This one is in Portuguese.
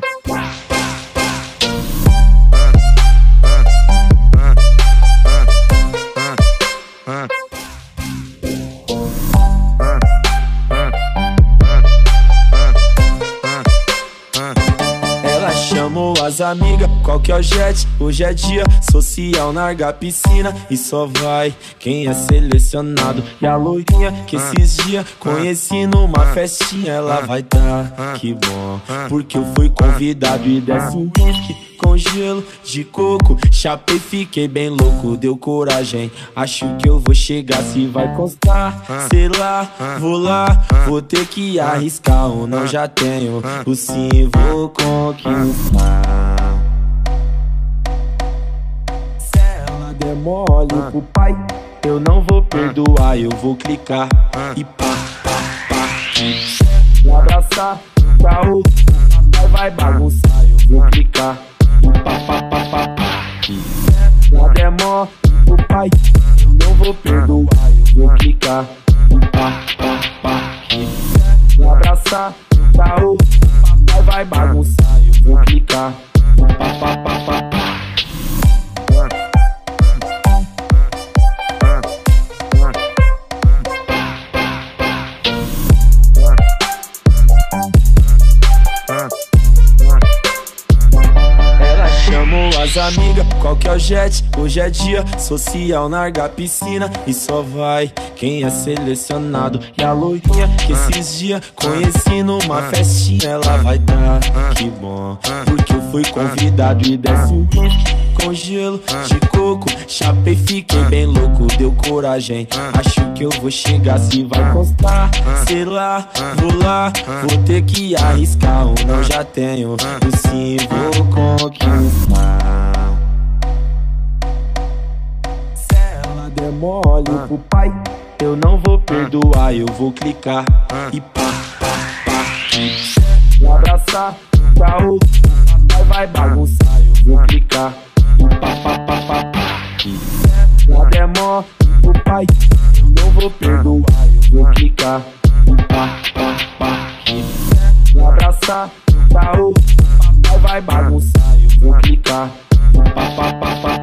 dance. As amigas, qual que é o jet? Hoje é dia social, narga piscina e só vai quem é selecionado. E a loirinha que esses dias conheci numa festinha, ela vai tá, que bom, porque eu fui convidado e desce um whisky com gelo de coco. Chapei, fiquei bem louco, deu coragem. Acho que eu vou chegar se vai constar. Sei lá, vou lá, vou ter que arriscar ou não já tenho. O sim vou conquistar. Se ela der mole pro pai, eu não vou perdoar, eu vou clicar e pá, pá, pá. Me abraçar, tchau, vai bagunçar, eu vou clicar. Lá demora o pai, não vou perdoar, eu vou clicar. Pá, pá, pá. Me abraçar, caô, vai, vai bagunçar, eu vou clicar. Pá, pá, pá, pá. As amigas, qual que é o jet? Hoje é dia social, narga piscina e só vai quem é selecionado. E a loirinha que esses dias conheci numa festinha, ela vai dar, que bom, porque eu fui convidado e desce um com gelo de coco. Chapei, fiquei bem louco, deu coragem. Acho que eu vou chegar se vai constar. Sei lá, vou lá, vou ter que arriscar ou não já tenho. O sim vou conquistar. Mole pro pai, eu não vou perdoar, eu vou clicar e pá, pá, pá. Me abraçar, tchau, vai, vai bagunçar, eu vou clicar. Lá demora o pai, eu não vou perdoar, eu vou clicar. Pá, pá, pá. Me abraçar, tchau, vai, vai bagunçar, eu vou clicar. Pá, pá, pá, pá.